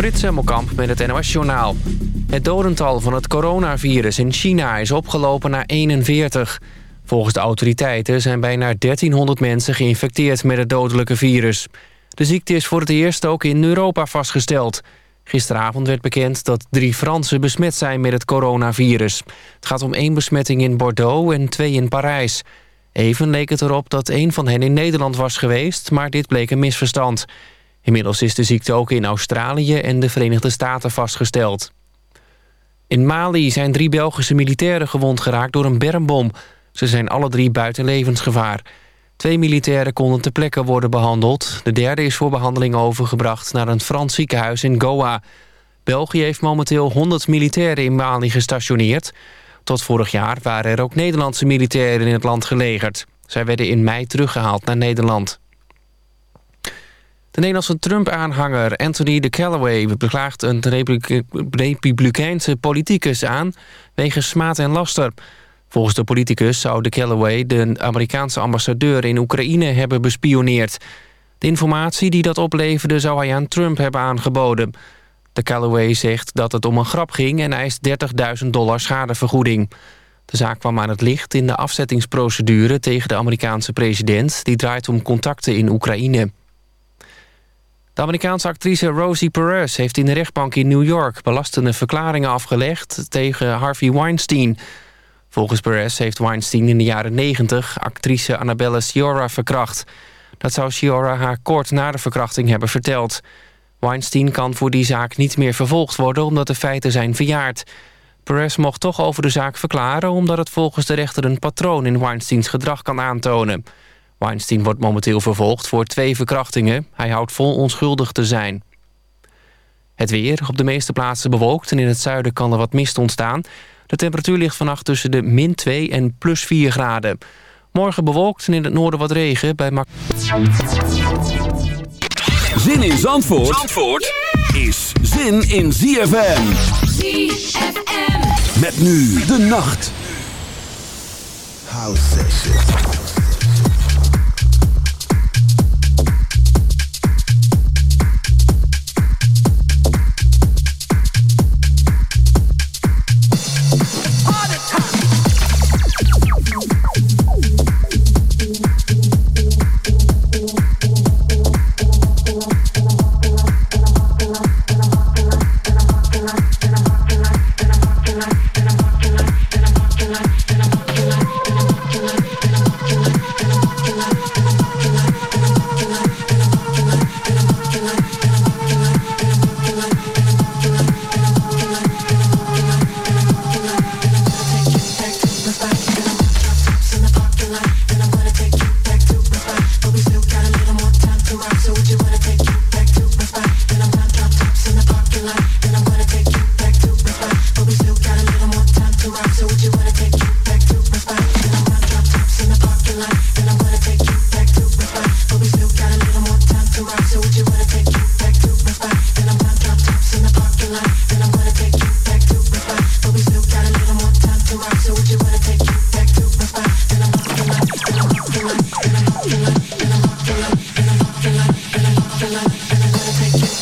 Frits Hemmelkamp met het NOS-journaal. Het dodental van het coronavirus in China is opgelopen naar 41. Volgens de autoriteiten zijn bijna 1300 mensen geïnfecteerd met het dodelijke virus. De ziekte is voor het eerst ook in Europa vastgesteld. Gisteravond werd bekend dat drie Fransen besmet zijn met het coronavirus. Het gaat om één besmetting in Bordeaux en twee in Parijs. Even leek het erop dat één van hen in Nederland was geweest... maar dit bleek een misverstand. Inmiddels is de ziekte ook in Australië en de Verenigde Staten vastgesteld. In Mali zijn drie Belgische militairen gewond geraakt door een bermbom. Ze zijn alle drie buiten levensgevaar. Twee militairen konden ter plekke worden behandeld. De derde is voor behandeling overgebracht naar een Frans ziekenhuis in Goa. België heeft momenteel 100 militairen in Mali gestationeerd. Tot vorig jaar waren er ook Nederlandse militairen in het land gelegerd. Zij werden in mei teruggehaald naar Nederland. De Nederlandse Trump-aanhanger Anthony de Callaway beklaagt een republikeinse politicus aan wegens smaad en laster. Volgens de politicus zou de Callaway de Amerikaanse ambassadeur in Oekraïne hebben bespioneerd. De informatie die dat opleverde zou hij aan Trump hebben aangeboden. De Callaway zegt dat het om een grap ging en eist 30.000 dollar schadevergoeding. De zaak kwam aan het licht in de afzettingsprocedure tegen de Amerikaanse president... die draait om contacten in Oekraïne. De Amerikaanse actrice Rosie Perez heeft in de rechtbank in New York... belastende verklaringen afgelegd tegen Harvey Weinstein. Volgens Perez heeft Weinstein in de jaren 90 actrice Annabella Sciorra verkracht. Dat zou Sciorra haar kort na de verkrachting hebben verteld. Weinstein kan voor die zaak niet meer vervolgd worden... omdat de feiten zijn verjaard. Perez mocht toch over de zaak verklaren... omdat het volgens de rechter een patroon in Weinsteins gedrag kan aantonen... Weinstein wordt momenteel vervolgd voor twee verkrachtingen. Hij houdt vol onschuldig te zijn. Het weer, op de meeste plaatsen bewolkt en in het zuiden kan er wat mist ontstaan. De temperatuur ligt vannacht tussen de min 2 en plus 4 graden. Morgen bewolkt en in het noorden wat regen bij. Zin in Zandvoort, Zandvoort is zin in ZFM. ZFM. Met nu de nacht. House take it.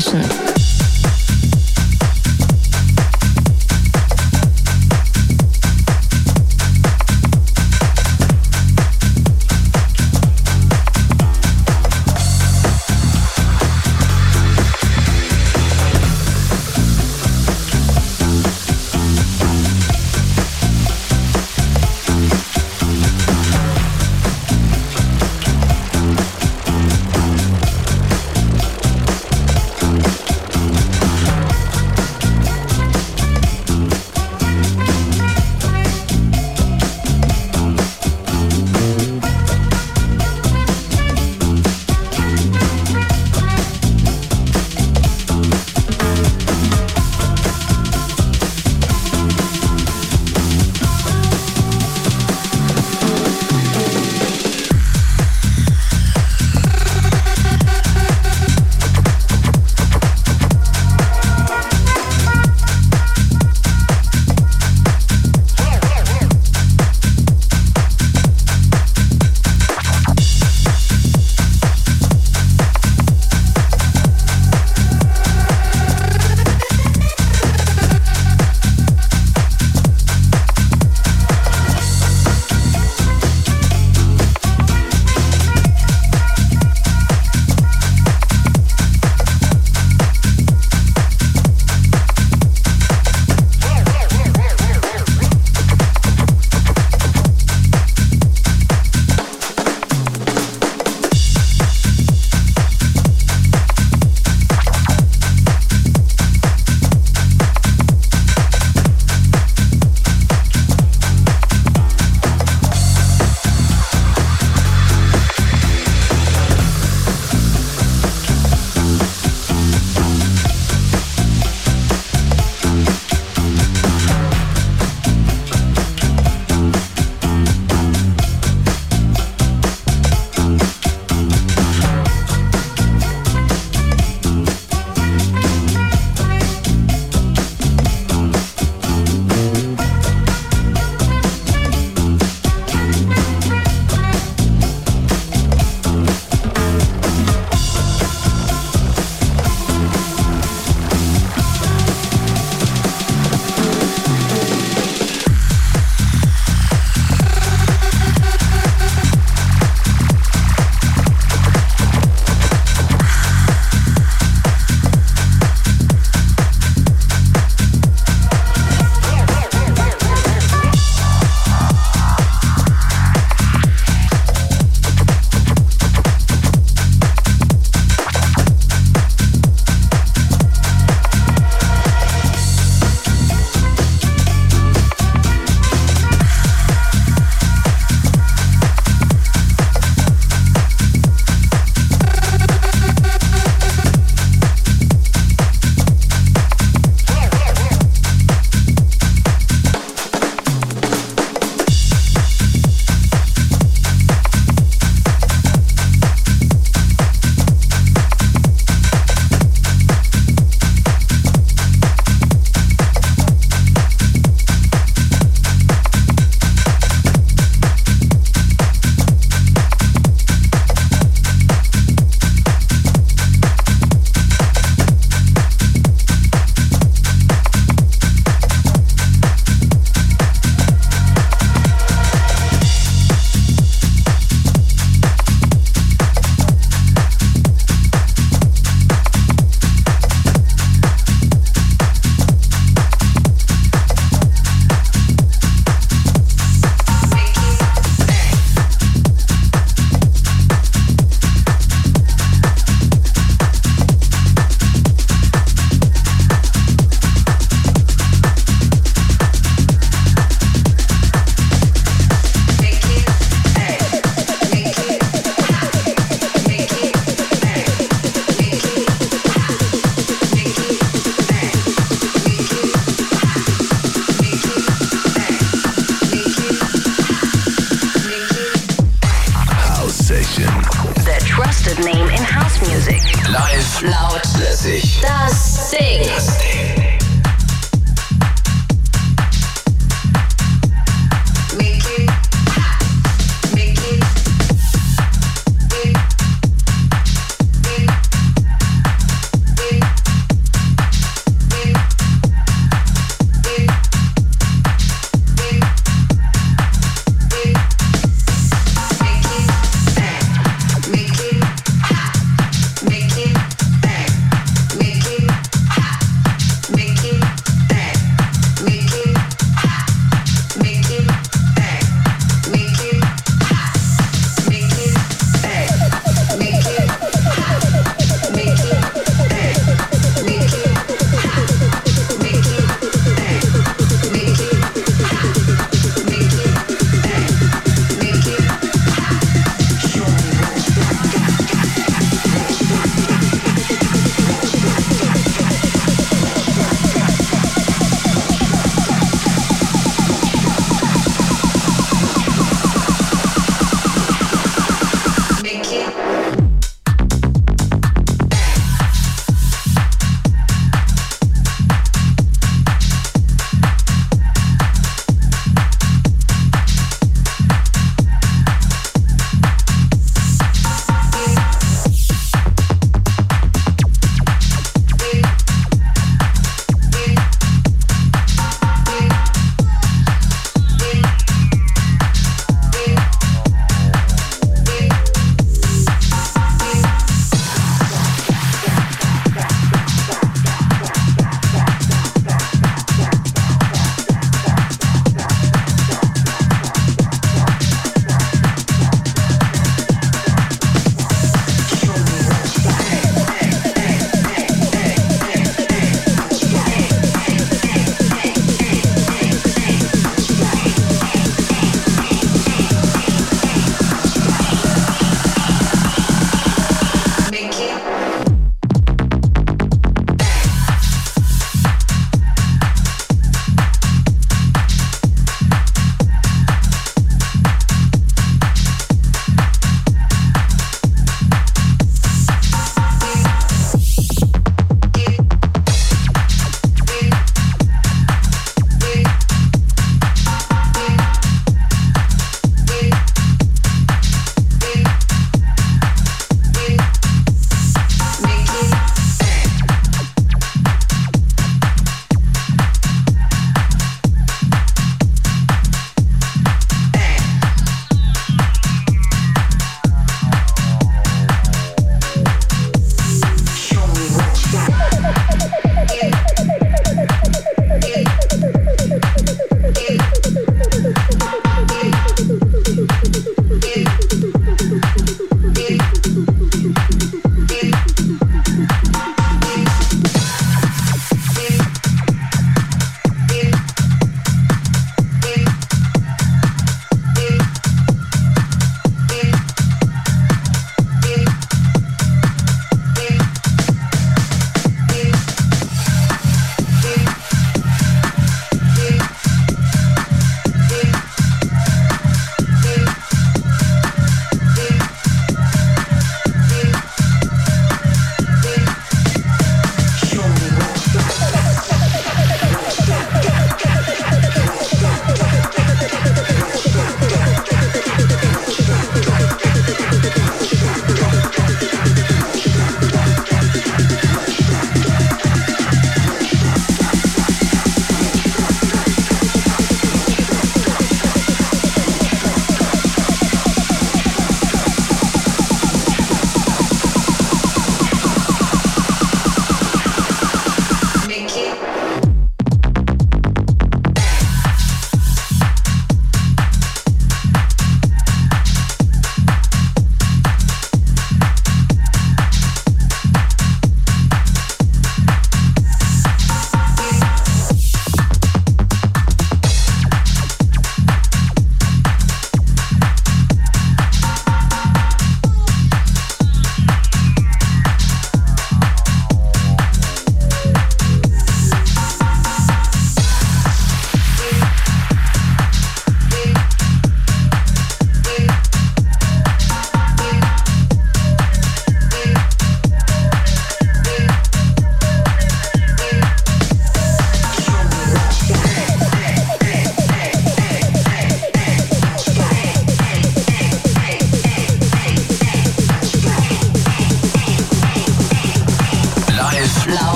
Session.